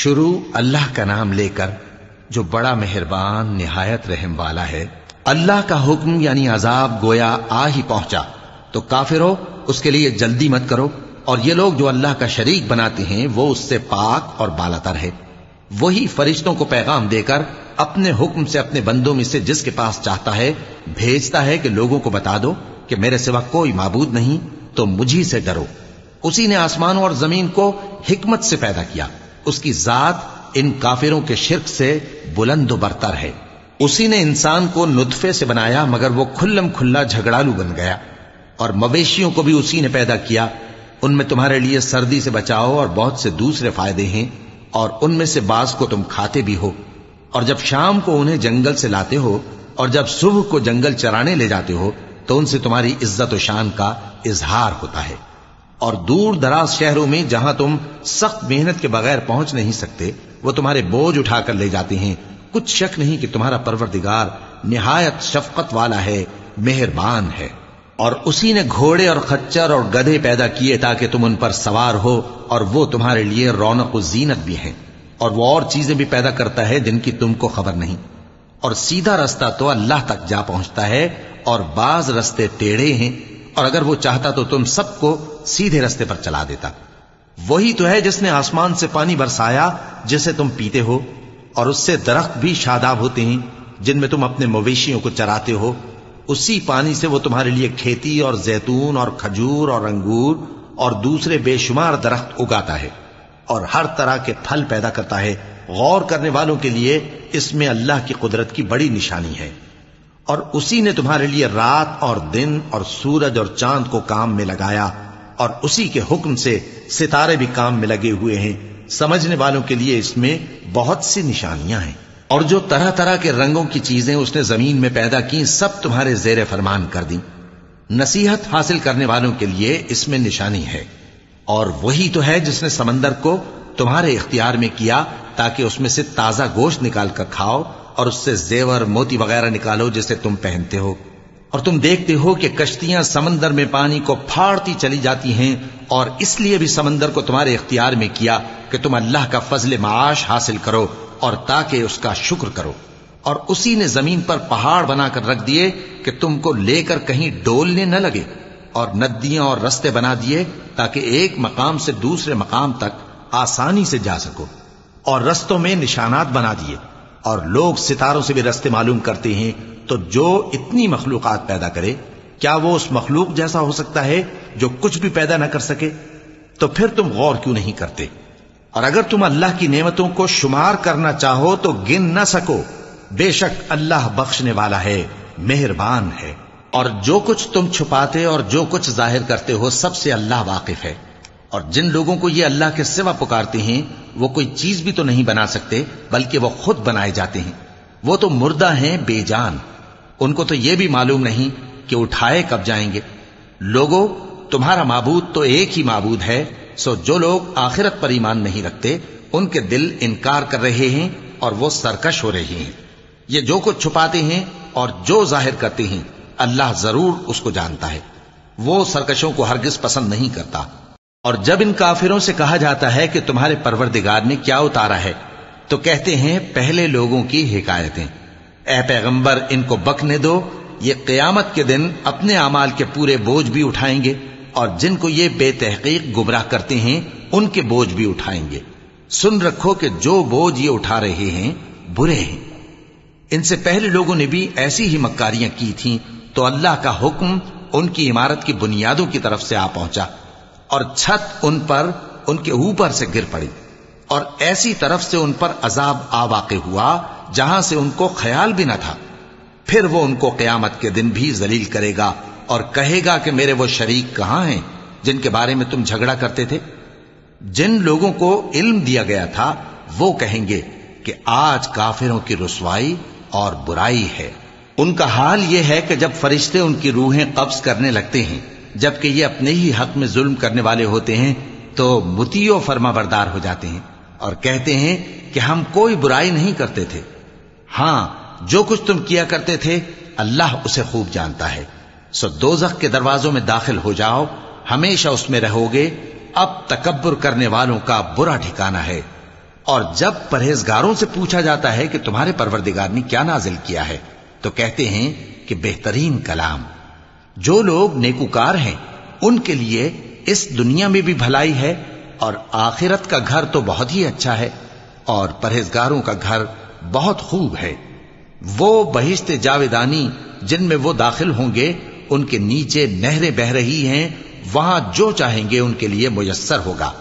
شروع اللہ کا نام لے کر جو بڑا مہربان نہایت رحم والا ہے، اللہ کا حکم یعنی عذاب گویا آ ہی پہنچا۔ تو کافرو اس کے لیے جلدی مت کرو۔ اور یہ لوگ جو اللہ کا شریک بناتے ہیں، وہ اس سے پاک اور بالاتر ہے وہی فرشتوں کو پیغام دے کر اپنے حکم سے اپنے بندوں میں سے جس کے پاس چاہتا ہے، بھیجتا ہے کہ لوگوں کو بتا دو کہ میرے سوا کوئی معبود نہیں، تو مجھی سے ڈرو۔ اسی نے آسمانوں اور زمین کو حکمت سے پیدا کیا۔ اس کی ذات ان کافروں کے شرک سے بلند و برتر ہے۔ اسی نے انسان کو نطفے سے بنایا، مگر وہ کھلم کھلا جھگڑالو بن گیا۔ اور مویشیوں کو بھی اسی نے پیدا کیا۔ ان میں تمہارے لیے سردی سے بچاؤ اور بہت سے دوسرے فائدے ہیں، اور ان میں سے بعض کو تم کھاتے بھی ہو۔ اور جب شام کو انہیں جنگل سے لاتے ہو، اور جب صبح کو جنگل چرانے لے جاتے ہو، تو ان سے تمہاری عزت و شان کا اظہار ہوتا ہے۔ اور دور دراز شہروں میں جہاں تم سخت محنت کے بغیر پہنچ نہیں سکتے، وہ تمہارے بوجھ اٹھا کر لے جاتے ہیں۔ کچھ شک نہیں کہ تمہارا پروردگار نہایت شفقت والا ہے، مہربان ہے۔ اور اسی نے گھوڑے اور خچر اور گدھے پیدا کیے تاکہ تم ان پر سوار ہو، اور وہ تمہارے لیے رونق و زینت بھی ہیں۔ اور وہ اور چیزیں بھی پیدا کرتا ہے جن کی تم کو خبر نہیں۔ اور سیدھا رستہ تو اللہ تک جا پہنچتا ہے، اور بعض رستے ٹیڑھے ہیں۔ اور اگر وہ چاہتا تو تم سب کو سیدھے رستے پر چلا دیتا۔ وہی تو ہے جس نے آسمان سے پانی برسایا، جسے تم پیتے ہو، اور اس سے درخت بھی شاداب ہوتے ہیں، جن میں تم اپنے مویشیوں کو چراتے ہو۔ اسی پانی سے وہ تمہارے لیے کھیتی اور زیتون اور کھجور اور انگور اور دوسرے بے شمار درخت اگاتا ہے۔ اور ہر طرح کے پھل پیدا کرتا ہے۔ غور کرنے والوں کے لیے اس میں اللہ کی قدرت کی بڑی نشانی ہے۔ اور اسی نے تمہارے لیے رات اور دن اور سورج اور چاند کو کام میں لگایا۔ اور اسی کے حکم سے ستارے بھی کام میں لگے ہوئے ہیں۔ سمجھنے والوں کے لیے اس میں بہت سی نشانیاں ہیں۔ اور جو طرح طرح کے رنگوں کی چیزیں اس نے زمین میں پیدا کی سب تمہارے زیر فرمان کر دی نصیحت حاصل کرنے والوں کے لیے اس میں نشانی ہے۔ اور وہی تو ہے جس نے سمندر کو تمہارے اختیار میں کیا، تاکہ اس میں سے تازہ گوشت نکال کر کھاؤ اور اس سے زیور، موتی وغیرہ نکالو جسے تم پہنتے ہو۔ اور تم دیکھتے ہو کہ کشتیاں سمندر میں پانی کو پھاڑتی چلی جاتی ہیں اور اس لیے بھی سمندر کو تمہارے اختیار میں کیا کہ تم اللہ کا فضل معاش حاصل کرو اور تاکہ اس کا شکر کرو۔ اور اسی نے زمین پر پہاڑ بنا کر رکھ دیے کہ تم کو لے کر کہیں ڈولنے نہ لگے اور ندیاں اور رستے بنا دیے تاکہ ایک مقام سے دوسرے مقام تک آسانی سے جا سکو اور رستوں میں نشانات بنا دیے۔ اور لوگ ستاروں سے بھی رستے معلوم کرتے ہیں، تو جو اتنی مخلوقات پیدا کرے، کیا وہ اس مخلوق جیسا ہو سکتا ہے جو کچھ بھی پیدا نہ کر سکے؟ تو پھر تم غور کیوں نہیں کرتے؟ اور اگر تم اللہ کی نعمتوں کو شمار کرنا چاہو تو گن نہ سکو۔ بے شک اللہ بخشنے والا ہے، مہربان ہے۔ اور جو کچھ تم چھپاتے اور جو کچھ ظاہر کرتے ہو، سب سے اللہ واقف ہے۔ اور جن لوگوں کو یہ اللہ کے سوا پکارتے ہیں، وہ کوئی چیز بھی تو نہیں بنا سکتے، بلکہ وہ خود بنائے جاتے ہیں۔ وہ تو مردہ ہیں، بے جان۔ ان کو تو یہ بھی معلوم نہیں کہ اٹھائے کب جائیں گے۔ لوگوں تمہارا معبود تو ایک ہی معبود ہے، سو جو لوگ آخرت پر ایمان نہیں رکھتے، ان کے دل انکار کر رہے ہیں اور وہ سرکش ہو رہے ہیں۔ یہ جو کچھ چھپاتے ہیں اور جو ظاہر کرتے ہیں، اللہ ضرور اس کو جانتا ہے۔ وہ سرکشوں کو ہرگز پسند نہیں کرتا۔ اور جب ان کافروں سے کہا جاتا ہے کہ تمہارے پروردگار نے کیا اتارا ہے، تو کہتے ہیں، پہلے لوگوں کی حکایتیں۔ اے پیغمبر، ان کو بکنے دو، یہ قیامت کے دن اپنے اعمال کے پورے بوجھ بھی اٹھائیں گے، اور جن کو یہ بے تحقیق گمراہ کرتے ہیں، ان کے بوجھ بھی اٹھائیں گے۔ سن رکھو کہ جو بوجھ یہ اٹھا رہے ہیں، برے ہیں۔ ان سے پہلے لوگوں نے بھی ایسی ہی مکاریاں کی تھیں، تو اللہ کا حکم ان کی عمارت کی بنیادوں کی طرف سے آ پہنچا۔ اور چھت ان پر، ان کے اوپر سے گر پڑی۔ اور ایسی طرف سے ان پر عذاب آ واقع ہوا، جہاں سے ان کو خیال بھی نہ تھا۔ پھر وہ ان کو قیامت کے دن بھی ذلیل کرے گا اور کہے گا کہ میرے وہ شریک کہاں ہیں جن کے بارے میں تم جھگڑا کرتے تھے؟ جن لوگوں کو علم دیا گیا تھا، وہ کہیں گے کہ آج کافروں کی رسوائی اور برائی ہے۔ ان کا حال یہ ہے کہ جب فرشتے ان کی روحیں قبض کرنے لگتے ہیں جبکہ یہ اپنے ہی حق میں ظلم کرنے والے ہوتے ہیں، تو متیو فرما بردار ہو جاتے ہیں اور کہتے ہیں کہ ہم کوئی برائی نہیں کرتے تھے۔ ہاں جو کچھ تم کیا کرتے تھے، اللہ اسے خوب جانتا ہے۔ سو دوزخ کے دروازوں میں داخل ہو جاؤ، ہمیشہ اس میں رہو گے۔ اب تکبر کرنے والوں کا برا ٹھکانہ ہے۔ اور جب پرہیزگاروں سے پوچھا جاتا ہے کہ تمہارے پروردگار نے کیا نازل کیا ہے، تو کہتے ہیں کہ بہترین کلام۔ جو لوگ نیکوکار ہیں، ان کے لیے اس دنیا میں بھی بھلائی ہے اور آخرت کا گھر تو بہت ہی اچھا ہے اور پرہیزگاروں کا گھر بہت خوب ہے۔ وہ بہشت جاویدانی جن میں وہ داخل ہوں گے، ان کے نیچے نہریں بہ رہی ہیں، وہاں جو چاہیں گے ان کے لیے میسر ہوگا۔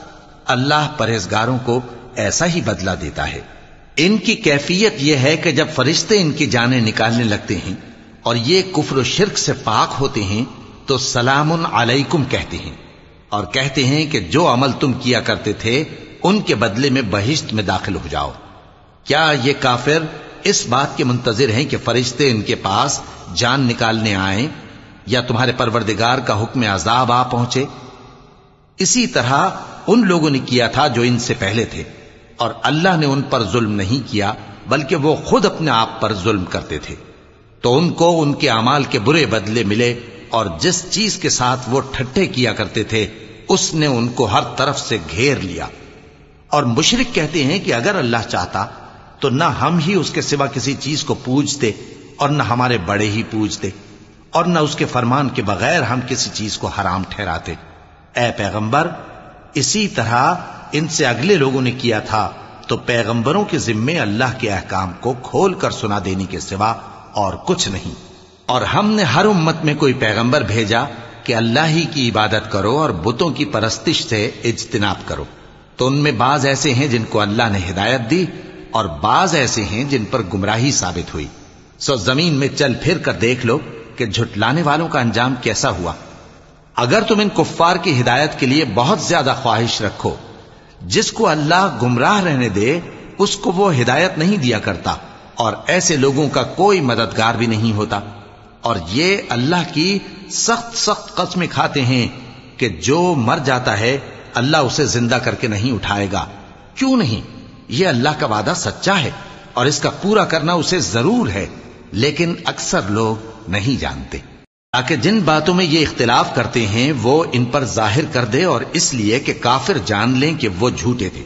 اللہ پرہیزگاروں کو ایسا ہی بدلہ دیتا ہے۔ ان کی کیفیت یہ ہے کہ جب فرشتے ان کی جانیں نکالنے لگتے ہیں اور یہ کفر و شرک سے پاک ہوتے ہیں تو سلام علیکم کہتے ہیں اور کہتے ہیں کہ جو عمل تم کیا کرتے تھے، ان کے بدلے میں بہشت میں داخل ہو جاؤ۔ کیا یہ کافر اس بات کے منتظر ہیں کہ فرشتے ان کے پاس جان نکالنے آئیں یا تمہارے پروردگار کا حکم عذاب آ پہنچے؟ اسی طرح ان لوگوں نے کیا تھا جو ان سے پہلے تھے، اور اللہ نے ان پر ظلم نہیں کیا، بلکہ وہ خود اپنے آپ پر ظلم کرتے تھے۔ تو ان کو ان کے اعمال کے برے بدلے ملے اور جس چیز کے ساتھ وہ ٹھٹے کیا کرتے تھے، اس نے ان کو ہر طرف سے گھیر لیا۔ اور مشرق کہتے ہیں کہ اگر اللہ چاہتا تو نہ ہم ہی اس کے سوا کسی چیز کو پوجتے اور نہ ہمارے بڑے ہی پوجتے اور نہ اس کے فرمان کے بغیر ہم کسی چیز کو حرام ٹھہراتے۔ اے پیغمبر، اسی طرح ان سے اگلے لوگوں نے کیا تھا، تو پیغمبروں کے ذمے اللہ کے احکام کو کھول کر سنا دینے کے سوا اور کچھ نہیں۔ اور ہم نے ہر امت میں کوئی پیغمبر بھیجا کہ اللہ ہی کی عبادت کرو اور بتوں کی پرستش سے اجتناب کرو۔ تو ان میں بعض ایسے ہیں جن کو اللہ نے ہدایت دی اور بعض ایسے ہیں جن پر گمراہی ثابت ہوئی۔ سو زمین میں چل پھر کر دیکھ لو کہ جھٹلانے والوں کا انجام کیسا ہوا۔ اگر تم ان کفار کی ہدایت کے لیے بہت زیادہ خواہش رکھو، جس کو اللہ گمراہ رہنے دے، اس کو وہ ہدایت نہیں دیا کرتا۔ اور ایسے لوگوں کا کوئی مددگار بھی نہیں ہوتا۔ اور یہ اللہ کی سخت سخت قسمیں کھاتے ہیں کہ جو مر جاتا ہے، اللہ اسے زندہ کر کے نہیں اٹھائے گا۔ کیوں نہیں؟ یہ اللہ کا وعدہ سچا ہے اور اس کا پورا کرنا اسے ضرور ہے، لیکن اکثر لوگ نہیں جانتے۔ تاکہ جن باتوں میں یہ اختلاف کرتے ہیں، وہ ان پر ظاہر کر دے اور اس لیے کہ کافر جان لیں کہ وہ جھوٹے تھے۔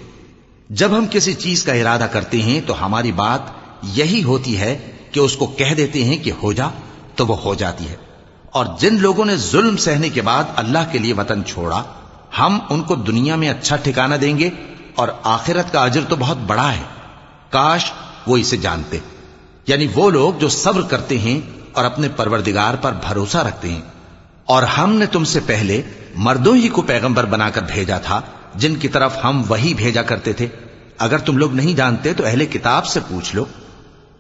جب ہم کسی چیز کا ارادہ کرتے ہیں، تو ہماری بات یہی ہوتی ہے کہ اس کو کہہ دیتے ہیں کہ ہو جا، تو وہ ہو جاتی ہے۔ اور جن لوگوں نے ظلم سہنے کے بعد اللہ کے لیے وطن چھوڑا، ہم ان کو دنیا میں اچھا ٹھکانہ دیں گے اور آخرت کا اجر تو بہت بڑا ہے۔ کاش وہ اسے جانتے۔ یعنی وہ لوگ جو صبر کرتے ہیں اور اپنے پروردگار پر بھروسہ رکھتے ہیں۔ اور ہم نے تم سے پہلے مردوں ہی کو پیغمبر بنا کر بھیجا تھا، جن کی طرف ہم وہی بھیجا کرتے تھے۔ اگر تم لوگ نہیں جانتے تو اہل کتاب سے پوچھ لو۔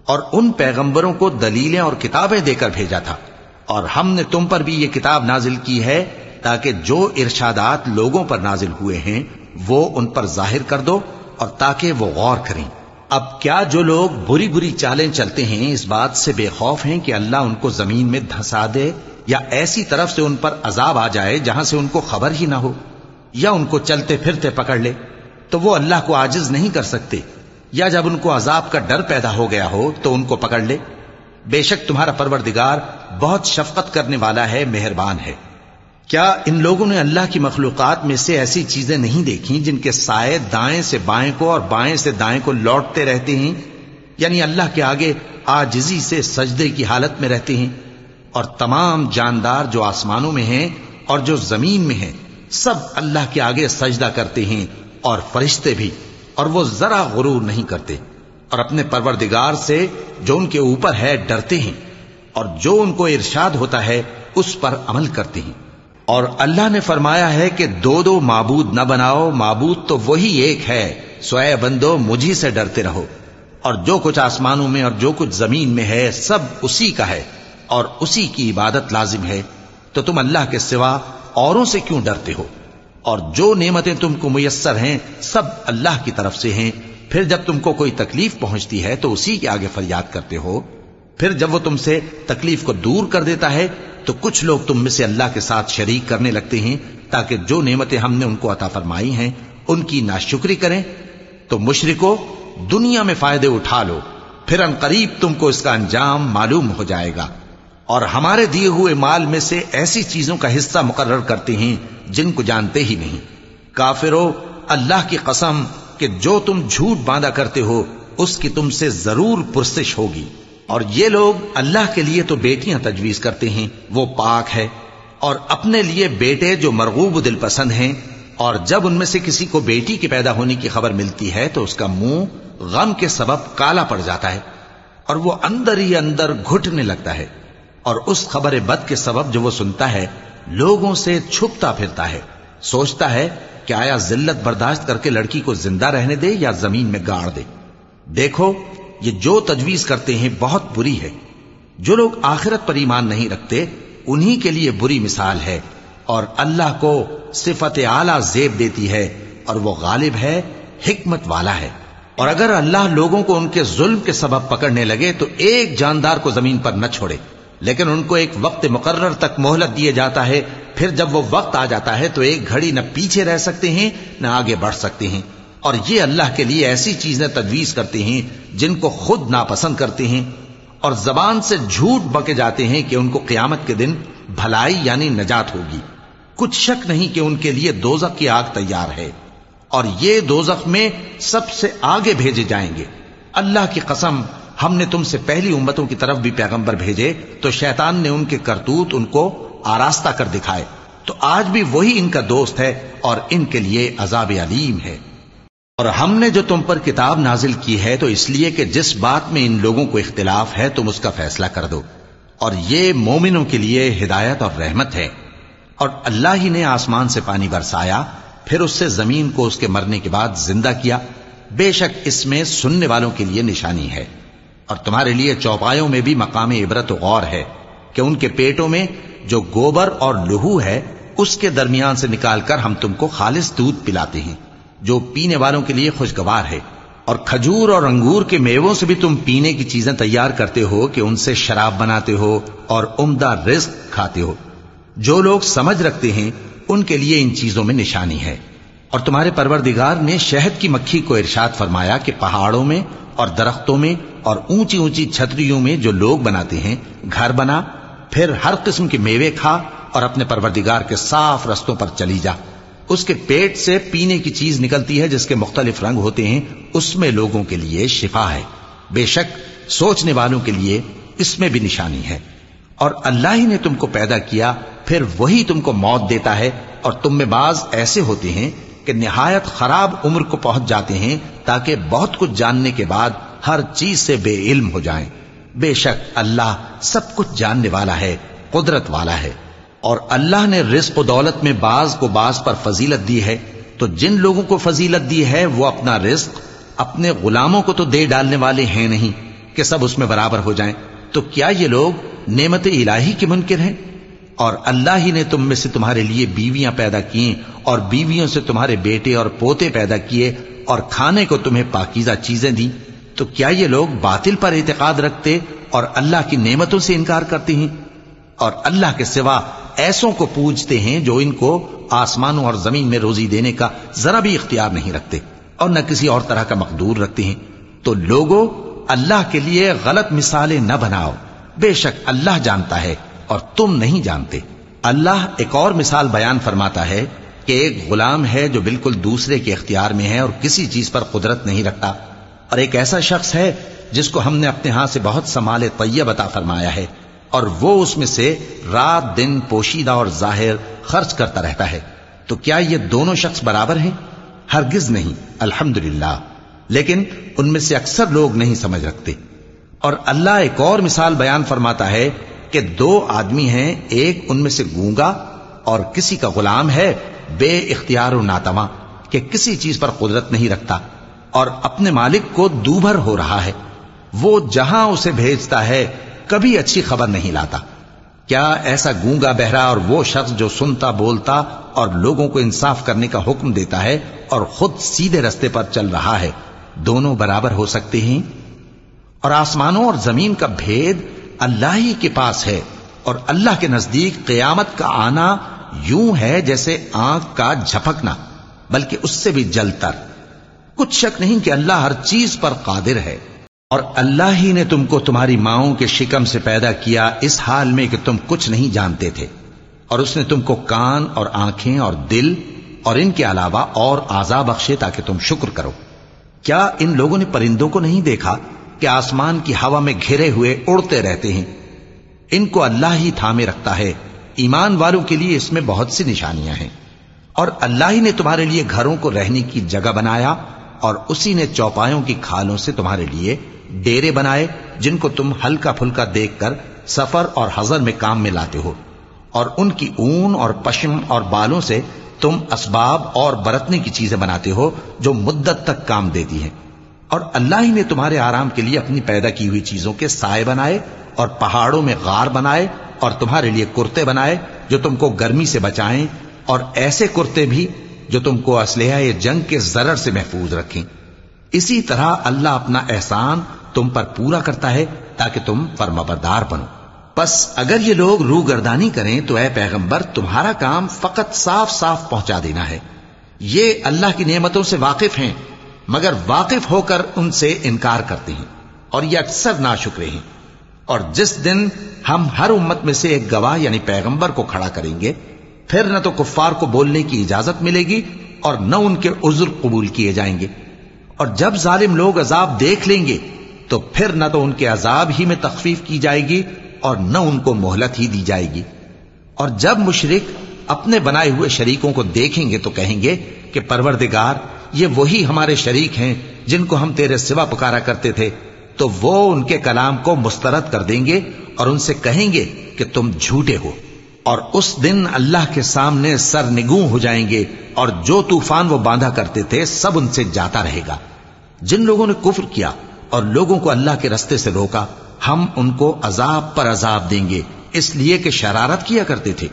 اور ان پیغمبروں کو دلیلیں اور کتابیں دے کر بھیجا تھا۔ اور ہم نے تم پر بھی یہ کتاب نازل کی ہے تاکہ جو ارشادات لوگوں پر نازل ہوئے ہیں، وہ ان پر ظاہر کر دو اور تاکہ وہ غور کریں۔ اب کیا جو لوگ بری بری چالیں چلتے ہیں، اس بات سے بے خوف ہیں کہ اللہ ان کو زمین میں دھسا دے یا ایسی طرف سے ان پر عذاب آ جائے جہاں سے ان کو خبر ہی نہ ہو یا ان کو چلتے پھرتے پکڑ لے۔ تو وہ اللہ کو آجز نہیں کر سکتے۔ یا جب ان کو عذاب کا ڈر پیدا ہو گیا ہو تو ان کو پکڑ لے۔ بے شک تمہارا پروردگار بہت شفقت کرنے والا ہے، مہربان ہے۔ کیا ان لوگوں نے اللہ کی مخلوقات میں سے ایسی چیزیں نہیں دیکھی جن کے سائے دائیں سے بائیں کو اور بائیں سے دائیں کو لوٹتے رہتے ہیں؟ یعنی اللہ کے آگے آجزی سے سجدے کی حالت میں رہتے ہیں۔ اور تمام جاندار جو آسمانوں میں ہیں اور جو زمین میں ہیں، سب اللہ کے آگے سجدہ کرتے ہیں اور فرشتے بھی۔ اور وہ ذرا غرور نہیں کرتے اور اپنے پروردگار سے جو ان کے اوپر ہے ڈرتے ہیں اور جو ان کو ارشاد ہوتا ہے اس پر عمل کرتے ہیں۔ اور اللہ نے فرمایا ہے کہ دو دو معبود نہ بناؤ، معبود تو وہی ایک ہے۔ سوئے بندو، مجھی سے ڈرتے رہو۔ اور جو کچھ آسمانوں میں اور جو کچھ زمین میں ہے، سب اسی کا ہے۔ اور اسی کی عبادت لازم ہے۔ تو تم اللہ کے سوا اوروں سے کیوں ڈرتے ہو؟ اور جو نعمتیں تم کو میسر ہیں، سب اللہ کی طرف سے ہیں۔ پھر جب تم کو کوئی تکلیف پہنچتی ہے، تو اسی کے آگے فریاد کرتے ہو۔ پھر جب وہ تم سے تکلیف کو دور کر دیتا ہے، تو کچھ لوگ تم میں سے اللہ کے ساتھ شریک کرنے لگتے ہیں۔ تاکہ جو نعمتیں ہم نے ان کو عطا فرمائی ہیں، ان کی ناشکری کریں۔ تو مشرکو، دنیا میں فائدے اٹھا لو۔ پھر ان قریب تم کو اس کا انجام معلوم ہو جائے گا۔ اور ہمارے دیے ہوئے مال میں سے ایسی چیزوں کا حصہ مقرر کرتے ہیں جن کو جانتے ہی نہیں۔ کافرو، اللہ کی قسم کہ جو تم جھوٹ باندھا کرتے ہو، اس کی تم سے ضرور پرسش ہوگی۔ اور یہ لوگ اللہ کے لیے تو بیٹیاں تجویز کرتے ہیں، وہ پاک ہے۔ اور اپنے لیے بیٹے جو مرغوب دل پسند ہیں، اور جب ان میں سے کسی کو بیٹی کے پیدا ہونے کی خبر ملتی ہے، تو اس کا منہ غم کے سبب کالا پڑ جاتا ہے اور وہ اندر ہی اندر گھٹنے لگتا ہے۔ اور اس خبر بد کے سبب جو وہ سنتا ہے، لوگوں سے چھپتا پھرتا ہے۔ سوچتا ہے کہ آیا ذلت برداشت کر کے لڑکی کو زندہ رہنے دے یا زمین میں گاڑ دے۔ دیکھو، یہ جو تجویز کرتے ہیں بہت بری ہے۔ جو لوگ آخرت پر ایمان نہیں رکھتے، انہی کے لیے بری مثال ہے۔ اور اللہ کو صفت اعلی زیب دیتی ہے اور وہ غالب ہے، حکمت والا ہے۔ اور اگر اللہ لوگوں کو ان کے ظلم کے سبب پکڑنے لگے تو ایک جاندار کو زمین پر نہ چھوڑے۔ لیکن ان کو ایک وقت مقرر تک مہلت دیے جاتا ہے، پھر جب وہ وقت آ جاتا ہے تو ایک گھڑی نہ پیچھے رہ سکتے ہیں، نہ آگے بڑھ سکتے ہیں۔ اور یہ اللہ کے لیے ایسی چیزیں تجویز کرتے ہیں جن کو خود ناپسند کرتے ہیں۔ اور زبان سے جھوٹ بکے جاتے ہیں کہ ان کو قیامت کے دن بھلائی یعنی نجات ہوگی۔ کچھ شک نہیں کہ ان کے لیے دوزخ کی آگ تیار ہے۔ اور یہ دوزخ میں سب سے آگے بھیجے جائیں گے۔ اللہ کی قسم ہم نے تم سے پہلی امتوں کی طرف بھی پیغمبر بھیجے تو شیطان نے ان کے کرتوت ان کو آراستہ کر دکھائے۔ تو آج بھی وہی ان کا دوست ہے اور ان کے لیے عذاب علیم ہے۔ اور ہم نے جو تم پر کتاب نازل کی ہے تو اس لیے کہ جس بات میں ان لوگوں کو اختلاف ہے تم اس کا فیصلہ کر دو۔ اور یہ مومنوں کے لیے ہدایت اور رحمت ہے۔ اور اللہ ہی نے آسمان سے پانی برسایا، پھر اس سے زمین کو اس کے مرنے کے بعد زندہ کیا۔ بے شک اس میں سننے والوں کے لیے نشانی ہے۔ اور تمہارے لیے چوپایوں میں بھی مقام عبرت و غور ہے کہ ان کے پیٹوں میں جو گوبر اور لہو ہے، اس کے درمیان سے نکال کر ہم تم کو خالص دودھ پلاتے ہیں، جو پینے والوں کے لیے خوشگوار ہے۔ اور کھجور اور انگور کے میووں سے بھی تم پینے کی چیزیں تیار کرتے ہو کہ ان سے شراب بناتے ہو اور عمدہ رزق کھاتے ہو۔ جو لوگ سمجھ رکھتے ہیں، ان کے لیے ان چیزوں میں نشانی ہے۔ اور تمہارے پروردگار نے شہد کی مکھی کو ارشاد فرمایا کہ پہاڑوں میں اور درختوں میں اور اونچی اونچی چھتریوں میں جو لوگ بناتے ہیں، گھر بنا، پھر ہر قسم کے میوے کھا اور اپنے پروردگار کے صاف رستوں پر چلی جا۔ اس کے پیٹ سے پینے کی چیز نکلتی ہے جس کے مختلف رنگ ہوتے ہیں، اس میں لوگوں کے لیے شفا ہے۔ بے شک، سوچنے والوں کے لیے اس میں بھی نشانی ہے۔ اور اللہ ہی نے تم کو پیدا کیا، پھر وہی تم کو موت دیتا ہے اور تم میں بعض ایسے ہوتے ہیں کہ نہایت خراب عمر کو پہنچ جاتے ہیں تاکہ بہت کچھ جاننے کے بعد ہر چیز سے بے علم ہو جائیں۔ بے شک اللہ سب کچھ جاننے والا ہے، قدرت والا ہے۔ اور اللہ نے رزق و دولت میں بعض کو بعض پر فضیلت دی ہے۔ تو جن لوگوں کو فضیلت دی ہے، وہ اپنا رزق اپنے غلاموں کو تو دے ڈالنے والے ہیں نہیں کہ سب اس میں برابر ہو جائیں۔ تو کیا یہ لوگ نعمت الہی کے منکر ہیں؟ اور اللہ ہی نے تم میں سے تمہارے لیے بیویاں پیدا کی اور بیویوں سے تمہارے بیٹے اور پوتے پیدا کیے اور کھانے کو تمہیں پاکیزہ چیزیں دی، تو کیا یہ لوگ باطل پر اعتقاد رکھتے اور اللہ کی نعمتوں سے انکار کرتے ہیں؟ اور اللہ کے سوا ایسوں کو پوجتے ہیں جو ان کو آسمانوں اور زمین میں روزی دینے کا ذرا بھی اختیار نہیں رکھتے اور نہ کسی اور طرح کا مقدور رکھتے ہیں۔ تو لوگوں اللہ کے لیے غلط مثالیں نہ بناؤ۔ بے شک اللہ جانتا ہے اور تم نہیں جانتے۔ اللہ ایک اور مثال بیان فرماتا ہے۔ کہ ایک غلام ہے جو بالکل دوسرے کے اختیار میں ہے اور کسی چیز پر قدرت نہیں رکھتا۔ اور ایک ایسا شخص ہے جس کو ہم نے اپنے ہاں سے بہت سمال طیب عطا فرمایا ہے اور وہ اس میں سے رات دن پوشیدہ اور ظاہر خرچ کرتا رہتا ہے۔ تو کیا یہ دونوں شخص برابر ہیں؟ ہرگز نہیں، الحمدللہ۔ لیکن ان میں سے اکثر لوگ نہیں سمجھ رکھتے۔ اور اللہ ایک اور مثال بیان فرماتا ہے کہ دو آدمی ہیں، ایک ان میں سے گونگا اور کسی کا غلام ہے بے اختیار و ناتواں کہ کسی چیز پر قدرت نہیں رکھتا اور اپنے مالک کو دوبھر ہو رہا ہے۔ وہ جہاں اسے بھیجتا ہے، کبھی اچھی خبر نہیں لاتا۔ کیا ایسا گونگا بہرا اور وہ شخص جو سنتا بولتا اور لوگوں کو انصاف کرنے کا حکم دیتا ہے اور خود سیدھے رستے پر چل رہا ہے، دونوں برابر ہو سکتے ہیں؟ اور آسمانوں اور زمین کا بھید اللہ ہی کے پاس ہے اور اللہ کے نزدیک قیامت کا آنا یوں ہے جیسے آنکھ کا جھپکنا، بلکہ اس سے بھی جل تر۔ کچھ شک نہیں کہ اللہ ہر چیز پر قادر ہے، اور اللہ ہی نے تم کو تمہاری ماؤں کے شکم سے پیدا کیا اس حال میں کہ تم کچھ نہیں جانتے تھے۔ اور اس نے تم کو کان اور آنکھیں اور دل اور ان کے علاوہ اور آزا بخشے تاکہ تم شکر کرو۔ کیا ان لوگوں نے پرندوں کو نہیں دیکھا کہ آسمان کی ہوا میں گھرے ہوئے اڑتے رہتے ہیں؟ ان کو اللہ ہی تھامے رکھتا ہے۔ ایمان والوں کے لیے اس میں بہت سی نشانیاں ہیں۔ اور اللہ ہی نے تمہارے لیے گھروں کو رہنے کی جگہ بنایا اور اسی نے چوپایوں کی کھالوں سے تمہارے لیے ڈیرے بنائے جن کو تم ہلکا پھلکا دیکھ کر سفر اور حضر میں کام میں لاتے ہو۔ اور ان کی اون اور پشم اور بالوں سے تم اسباب اور برتنے کی چیزیں بناتے ہو جو مدت تک کام دیتی ہیں۔ اور اللہ ہی نے تمہارے آرام کے لیے اپنی پیدا کی ہوئی چیزوں کے سائے بنائے اور پہاڑوں میں غار بنائے اور تمہارے لیے کرتے بنائے جو تم کو گرمی سے بچائیں اور ایسے کرتے بھی جو تم کو اسلحہ جنگ کے ضرر سے محفوظ رکھیں۔ اسی طرح اللہ اپنا احسان تم پر پورا کرتا ہے تاکہ تم فرمبردار بنو۔ پس اگر یہ لوگ روح گردانی کریں تو اے پیغمبر تمہارا کام فقط صاف صاف پہنچا دینا ہے۔ یہ اللہ کی نعمتوں سے واقف ہیں، مگر واقف ہو کر ان سے انکار کرتے ہیں اور یہ اکثر ناشکرے ہیں۔ اور جس دن ہم ہر امت میں سے ایک گواہ یعنی پیغمبر کو کھڑا کریں گے، پھر نہ تو کفار کو بولنے کی اجازت ملے گی اور نہ ان کے عذر قبول کیے جائیں گے۔ اور جب ظالم لوگ عذاب دیکھ لیں گے، تو پھر نہ تو ان کے عذاب ہی میں تخفیف کی جائے گی اور نہ ان کو مہلت ہی دی جائے گی۔ اور جب مشرق اپنے بنائے ہوئے شریکوں کو دیکھیں گے تو کہیں گے کہ پروردگار، یہ وہی ہمارے شریک ہیں جن کو ہم تیرے سوا پکارا کرتے تھے۔ تو وہ ان کے کلام کو مسترد کر دیں گے اور ان سے کہیں گے کہ تم جھوٹے ہو اور اس دن اللہ کے سامنے سر نگوں ہو جائیں گے اور جو طوفان وہ باندھا کرتے تھے سب ان سے جاتا رہے گا۔ جن لوگوں نے کفر کیا اور لوگوں کو اللہ کے رستے سے روکا، ہم ان کو عذاب پر عذاب دیں گے۔ اس لیے کہ شرارت کیا کرتے تھے۔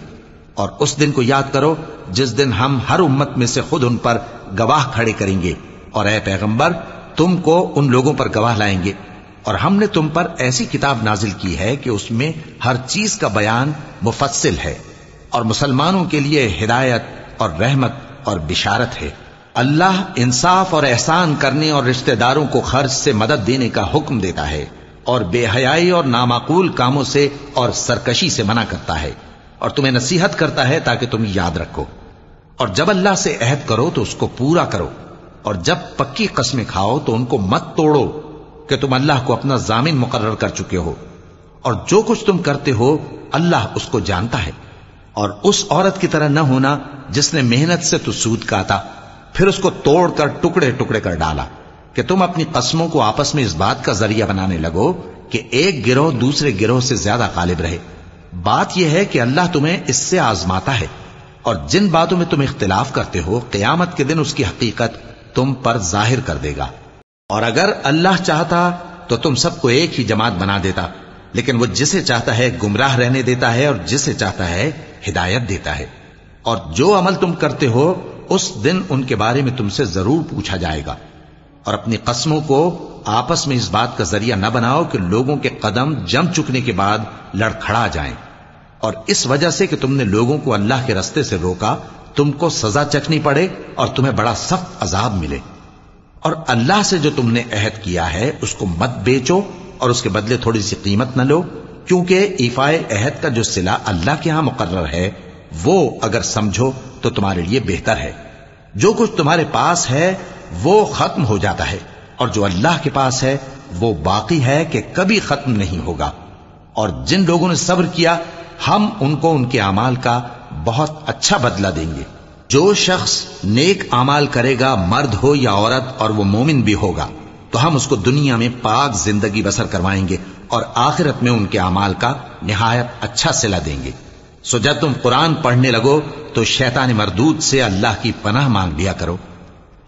اور اس دن کو یاد کرو، جس دن ہم ہر امت میں سے خود ان پر گواہ کھڑے کریں گے۔ اور اے پیغمبر، تم کو ان لوگوں پر گواہ لائیں گے۔ اور ہم نے تم پر ایسی کتاب نازل کی ہے کہ اس میں ہر چیز کا بیان مفصل ہے اور مسلمانوں کے لیے ہدایت اور رحمت اور بشارت ہے۔ اللہ انصاف اور احسان کرنے اور رشتہ داروں کو خرچ سے مدد دینے کا حکم دیتا ہے اور بے حیائی اور نامعقول کاموں سے اور سرکشی سے منع کرتا ہے اور تمہیں نصیحت کرتا ہے تاکہ تم یاد رکھو۔ اور جب اللہ سے عہد کرو تو اس کو پورا کرو اور جب پکی قسمیں کھاؤ تو ان کو مت توڑو۔ کہ تم اللہ کو اپنا ضامن مقرر کر چکے ہو اور جو کچھ تم کرتے ہو، اللہ اس کو جانتا ہے۔ اور اس عورت کی طرح نہ ہونا جس نے محنت سے تو سود کاتا، پھر اس کو توڑ کر ٹکڑے ٹکڑے کر ڈالا۔ کہ تم اپنی قسموں کو آپس میں اس بات کا ذریعہ بنانے لگو کہ ایک گروہ دوسرے گروہ سے زیادہ غالب رہے۔ بات یہ ہے کہ اللہ تمہیں اس سے آزماتا ہے۔ اور جن باتوں میں تم اختلاف کرتے ہو، قیامت کے دن اس کی حقیقت تم پر ظاہر کر دے گا۔ اور اگر اللہ چاہتا تو تم سب کو ایک ہی جماعت بنا دیتا، لیکن وہ جسے چاہتا ہے گمراہ رہنے دیتا ہے اور جسے چاہتا ہے ہدایت دیتا ہے۔ اور جو عمل تم کرتے ہو، اس دن ان کے بارے میں تم سے ضرور پوچھا جائے گا۔ اور اپنی قسموں کو آپس میں اس بات کا ذریعہ نہ بناؤ کہ لوگوں کے قدم جم چکنے کے بعد لڑکھڑا جائیں۔ اور اس وجہ سے کہ تم نے لوگوں کو اللہ کے رستے سے روکا، تم کو سزا چکنی پڑے اور تمہیں بڑا سخت عذاب ملے۔ اور اللہ سے جو تم نے عہد کیا ہے، اس کو مت بیچو اور اس کے بدلے تھوڑی سی قیمت نہ لو، کیونکہ ایفائے عہد کا جو سلا اللہ کے ہاں مقرر ہے، وہ اگر سمجھو تو تمہارے لیے بہتر ہے۔ جو کچھ تمہارے پاس ہے، وہ ختم ہو جاتا ہے، اور جو اللہ کے پاس ہے، وہ باقی ہے کہ کبھی ختم نہیں ہوگا۔ اور جن لوگوں نے صبر کیا، ہم ان کو ان کے اعمال کا بہت اچھا بدلہ دیں گے۔ جو شخص نیک امال کرے گا، مرد ہو یا عورت، اور وہ مومن بھی ہوگا، تو ہم اس کو دنیا میں پاک زندگی بسر کروائیں گے اور آخرت میں ان کے امال کا نہایت اچھا سلا دیں گے۔ سو جب تم قرآن پڑھنے لگو، تو شیطان مردود سے اللہ کی پناہ مانگ لیا کرو۔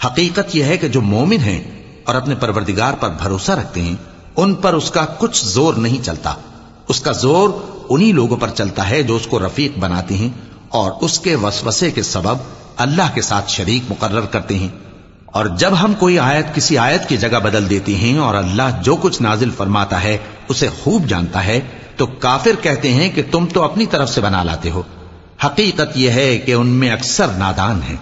حقیقت یہ ہے کہ جو مومن ہیں اور اپنے پروردگار پر بھروسہ رکھتے ہیں، ان پر اس کا کچھ زور نہیں چلتا۔ اس کا زور انہی لوگوں پر چلتا ہے جو اس کو رفیق بناتے ہیں اور اس کے وسوسے کے سبب اللہ کے ساتھ شریک مقرر کرتے ہیں۔ اور جب ہم کوئی آیت کسی آیت کی جگہ بدل دیتی ہیں اور اللہ جو کچھ نازل فرماتا ہے اسے خوب جانتا ہے، تو کافر کہتے ہیں کہ تم تو اپنی طرف سے بنا لاتے ہو۔ حقیقت یہ ہے کہ ان میں اکثر نادان ہیں۔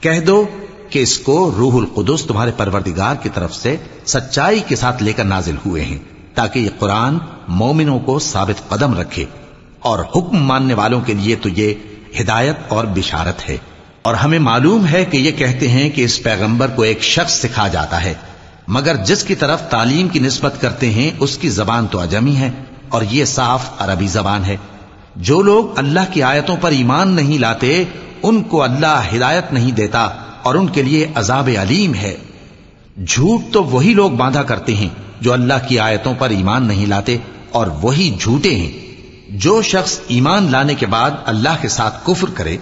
کہہ دو کہ اس کو روح القدس تمہارے پروردگار کی طرف سے سچائی کے ساتھ لے کر نازل ہوئے ہیں، تاکہ یہ قرآن مومنوں کو ثابت قدم رکھے۔ اور حکم ماننے والوں کے لیے تو یہ ہدایت اور بشارت ہے۔ اور ہمیں معلوم ہے کہ یہ کہتے ہیں کہ اس پیغمبر کو ایک شخص سکھا جاتا ہے۔ مگر جس کی طرف تعلیم کی نسبت کرتے ہیں، اس کی زبان تو اجمی ہے اور یہ صاف عربی زبان ہے۔ جو لوگ اللہ کی آیتوں پر ایمان نہیں لاتے، ان کو اللہ ہدایت نہیں دیتا اور ان کے لیے عذاب علیم ہے۔ جھوٹ تو وہی لوگ باندھا کرتے ہیں جو اللہ کی آیتوں پر ایمان نہیں لاتے اور وہی جھوٹے ہیں۔ جو شخص ایمان لانے کے بعد اللہ کے ساتھ کفر کرے،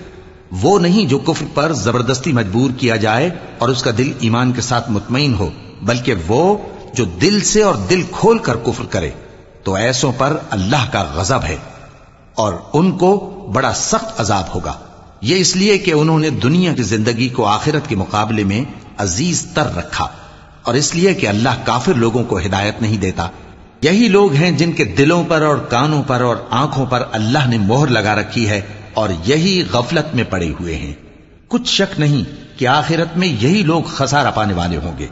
وہ نہیں جو کفر پر زبردستی مجبور کیا جائے اور اس کا دل ایمان کے ساتھ مطمئن ہو، بلکہ وہ جو دل سے اور دل کھول کر کفر کرے، تو ایسوں پر اللہ کا غضب ہے اور ان کو بڑا سخت عذاب ہوگا۔ یہ اس لیے کہ انہوں نے دنیا کی زندگی کو آخرت کے مقابلے میں عزیز تر رکھا اور اس لیے کہ اللہ کافر لوگوں کو ہدایت نہیں دیتا۔ یہی لوگ ہیں جن کے دلوں پر اور کانوں پر اور آنکھوں پر اللہ نے مہر لگا رکھی ہے اور یہی غفلت میں پڑے ہوئے ہیں۔ کچھ شک نہیں کہ آخرت میں یہی لوگ خسارہ پانے والے ہوں گے۔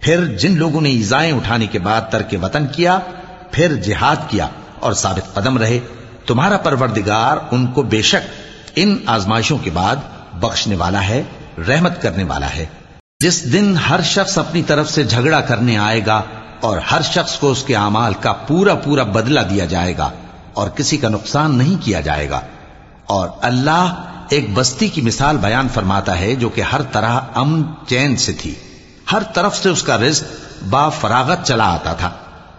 پھر جن لوگوں نے ایزائیں اٹھانے کے بعد ترک وطن کیا، پھر جہاد کیا اور ثابت قدم رہے، تمہارا پروردگار ان کو بے شک ان آزمائشوں کے بعد بخشنے والا ہے، رحمت کرنے والا ہے۔ جس دن ہر شخص اپنی طرف سے جھگڑا کرنے آئے گا اور ہر شخص کو اس کے اعمال کا پورا پورا بدلہ دیا جائے گا اور کسی کا نقصان نہیں کیا جائے گا۔ اور اللہ ایک بستی کی مثال بیان فرماتا ہے جو کہ ہر طرح امن چین سے تھی۔ ہر طرف سے اس کا رزق با فراغت چلا آتا تھا۔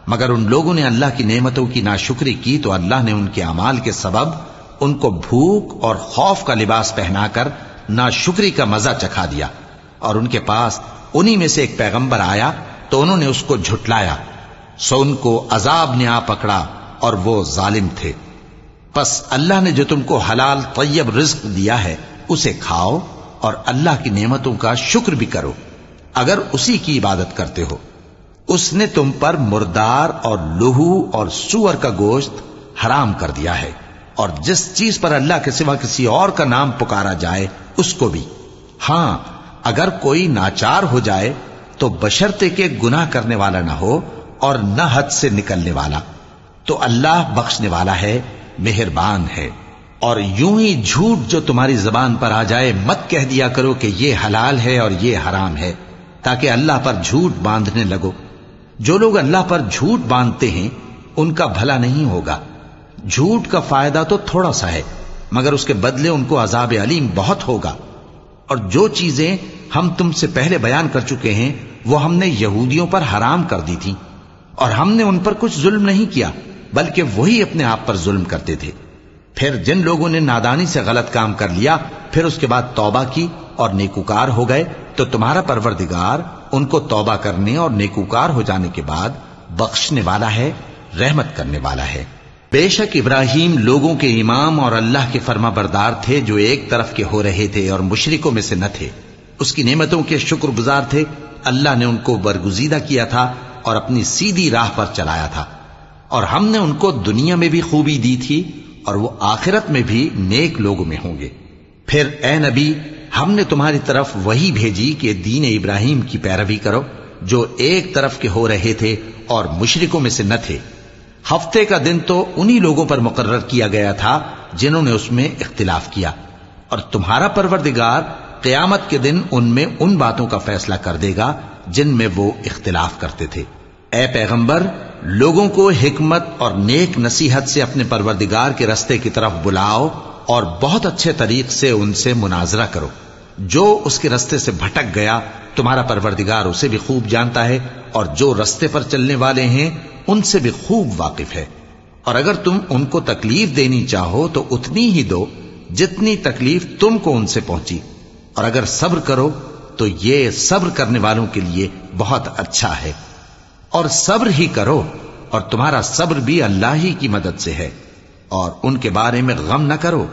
مگر ان لوگوں نے اللہ کی نعمتوں کی ناشکری کی تو اللہ نے ان کے اعمال کے سبب ان کو بھوک اور خوف کا لباس پہنا کر ناشکری کا مزہ چکھا دیا۔ اور ان کے پاس انہی میں سے ایک پیغمبر آیا تو انہوں نے اس کو جھٹلایا۔ سو ان کو عذاب نے آ پکڑا اور وہ ظالم تھے۔ پس اللہ نے جو تم کو حلال طیب رزق دیا ہے، اسے کھاؤ اور اللہ کی نعمتوں کا شکر بھی کرو۔ اگر اسی کی عبادت کرتے ہو۔ اس نے تم پر مردار اور لہو اور سور کا گوشت حرام کر دیا ہے۔ اور جس چیز پر اللہ کے سوا کسی اور کا نام پکارا جائے، اس کو بھی۔ ہاں اگر کوئی ناچار ہو جائے تو بشرتے کے گناہ کرنے والا نہ ہو اور نہ حد سے نکلنے والا، تو اللہ بخشنے والا ہے، مہربان ہے۔ اور یوں ہی جھوٹ جو تمہاری زبان پر آ جائے، مت کہہ دیا کرو کہ یہ حلال ہے اور یہ حرام ہے، تاکہ اللہ پر جھوٹ باندھنے لگو۔ جو لوگ اللہ پر جھوٹ باندھتے ہیں، ان کا بھلا نہیں ہوگا۔ جھوٹ کا فائدہ تو تھوڑا سا ہے، مگر اس کے بدلے ان کو عذاب علیم بہت ہوگا۔ اور جو چیزیں ہم تم سے پہلے بیان کر چکے ہیں وہ ہم نے یہودیوں پر حرام کر دی تھی اور ہم نے ان پر کچھ ظلم نہیں کیا، بلکہ وہی اپنے آپ پر ظلم کرتے تھے۔ پھر جن لوگوں نے نادانی سے غلط کام کر لیا، پھر اس کے بعد توبہ کی اور نیکوکار ہو گئے، تو تمہارا پروردگار ان کو توبہ کرنے اور نیکوکار ہو جانے کے بعد بخشنے والا ہے، رحمت کرنے والا ہے۔ بے شک ابراہیم لوگوں کے امام اور اللہ کے فرما بردار تھے جو ایک طرف کے ہو رہے تھے اور مشرکوں میں سے نہ تھے۔ اس کی نعمتوں کے شکر گزار تھے اللہ نے ان کو برگزیدہ کیا تھا اور اپنی سیدھی راہ پر چلایا تھا۔ اور ہم نے ان کو دنیا میں بھی خوبی دی تھی اور وہ آخرت میں بھی نیک لوگوں میں ہوں گے۔ پھر اے نبی، ہم نے تمہاری طرف وہی بھیجی کہ دین ابراہیم کی پیروی کرو جو ایک طرف کے ہو رہے تھے اور مشرکوں میں سے نہ تھے۔ ہفتے کا دن تو انہی لوگوں پر مقرر کیا گیا تھا جنہوں نے اس میں اختلاف کیا۔ اور تمہارا پروردگار قیامت کے دن ان میں ان باتوں کا فیصلہ کر دے گا جن میں وہ اختلاف کرتے تھے۔ اے پیغمبر، لوگوں کو حکمت اور نیک نصیحت سے اپنے پروردگار کے رستے کی طرف بلاؤ اور بہت اچھے طریق سے ان سے مناظرہ کرو۔ جو اس کے رستے سے بھٹک گیا، تمہارا پروردگار اسے بھی خوب جانتا ہے اور جو رستے پر چلنے والے ہیں، ان سے بھی خوب واقف ہے۔ اور اگر تم ان کو تکلیف دینی چاہو تو اتنی ہی دو جتنی تکلیف تم کو ان سے پہنچی۔ اور اگر صبر کرو تو یہ صبر کرنے والوں کے لیے بہت اچھا ہے۔ اور صبر ہی کرو اور تمہارا صبر بھی اللہ ہی کی مدد سے ہے۔ اور ان کے بارے میں غم نہ کرو۔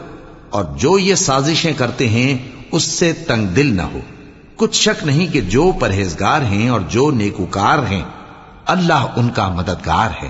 اور جو یہ سازشیں کرتے ہیں، اس سے تنگ دل نہ ہو۔ کچھ شک نہیں کہ جو پرہیزگار ہیں اور جو نیکوکار ہیں، اللہ ان کا مددگار ہے۔